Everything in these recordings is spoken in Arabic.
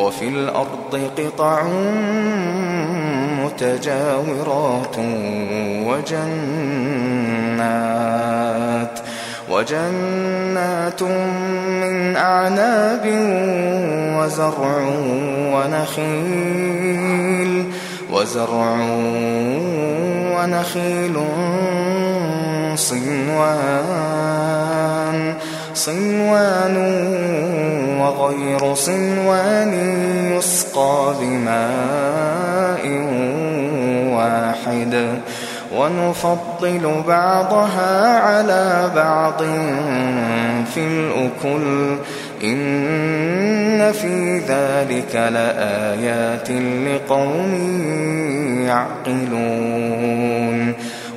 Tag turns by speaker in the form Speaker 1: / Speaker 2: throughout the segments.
Speaker 1: وفي الأرض قطع متجاورات وجنات وجنات من أعناب وزرع ونخيل وزرع ونخيل صنوان صنوان وغير صنوان يسقى بماء واحد ونفضل بعضها على بعض في الأكل. إن في ذلك لآيات لقوم يعقلون.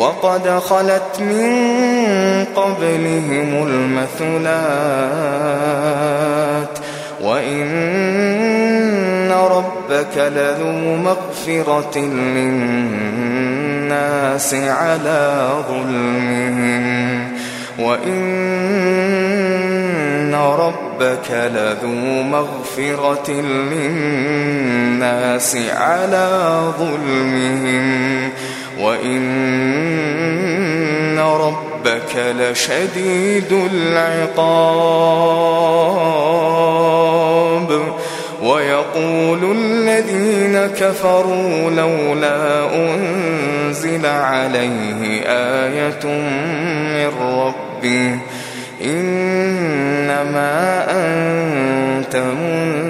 Speaker 1: وقد خلت من قبلهم المثلات. وإن ربك لذو مغفرة للناس على ظلمهم. وإن ربك لذو مغفرة للناس على ظلمهم. وإن ربك لشديد العقاب ويقول الذين كفروا لولا أنزل عليه آية من ربه إنما أنت منذر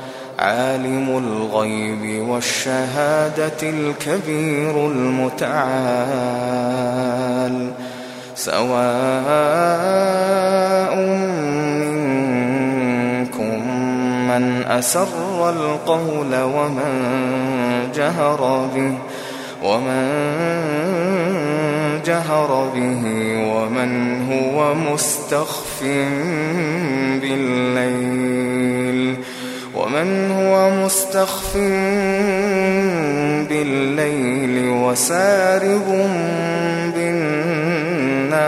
Speaker 1: عالم الغيب والشهادة الكبير المتعال سواء من أسر القول ومن جهر به ومن جهر به ومن هو مستخف بالليل مستخف بالليل وسارب بالنهار.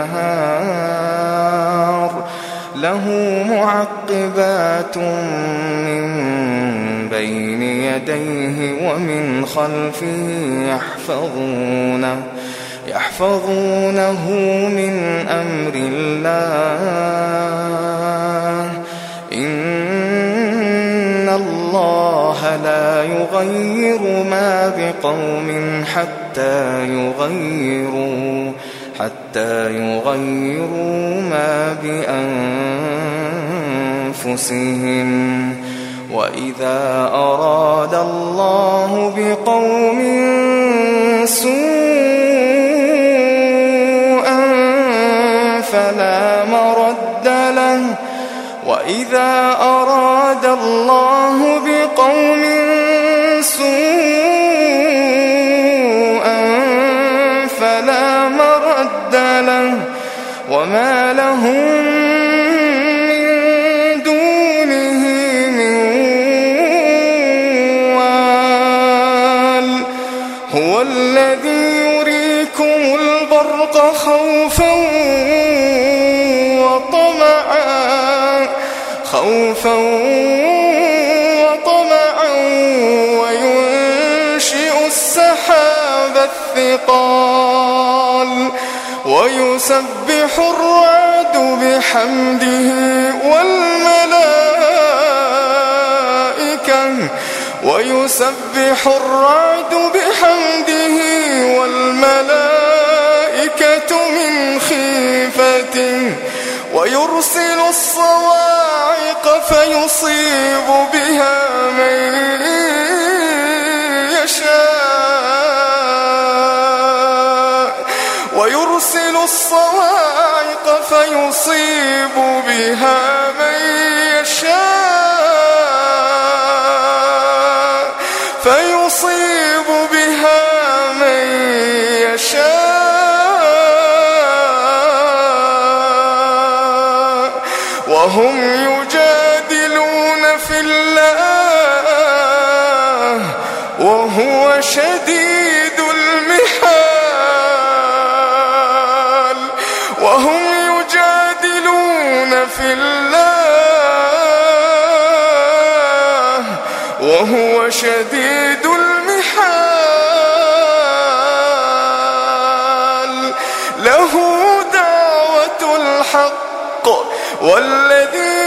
Speaker 1: له معقبات من بين يديه ومن خلفه يحفظونه يحفظونه من أمر الله. الله لا يغير ما بقوم حتى يغيروا حتى يغيروا ما بأنفسهم. وإذا أراد الله بقوم سوءا وإذا أراد الله بقوم سوءا فلا مرد له وما لهم خوفا وطمعا خوفا وطمعا وينشئ السحاب الثقال ويسبح الرعد بحمده والملائكة ويسبح الرعد بحمده والملائكة من خيفته ويرسل فيصيب بها من يشاء ويرسل الصواعق فيصيب بها من يشاء فيصيب بها من يشاء وهم في الله وهو شديد المحال وهم يجادلون في الله وهو شديد المحال له دعوة الحق والذين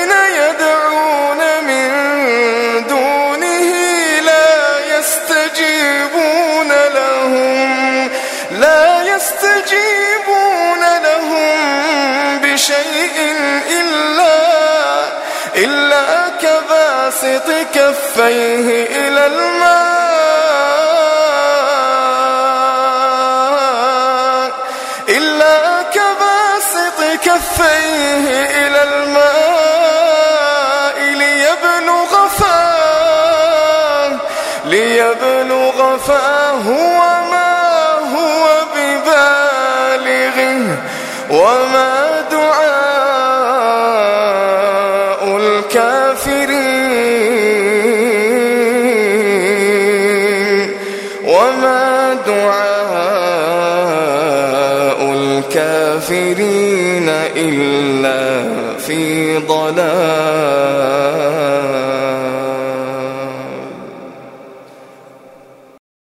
Speaker 1: كباسط كفيه إلى الماء. إلا كباسط كفيه ليبلغ فاه. وما هو ببالغه وما دعاء الكافرين الكافرين إلا في ضلال.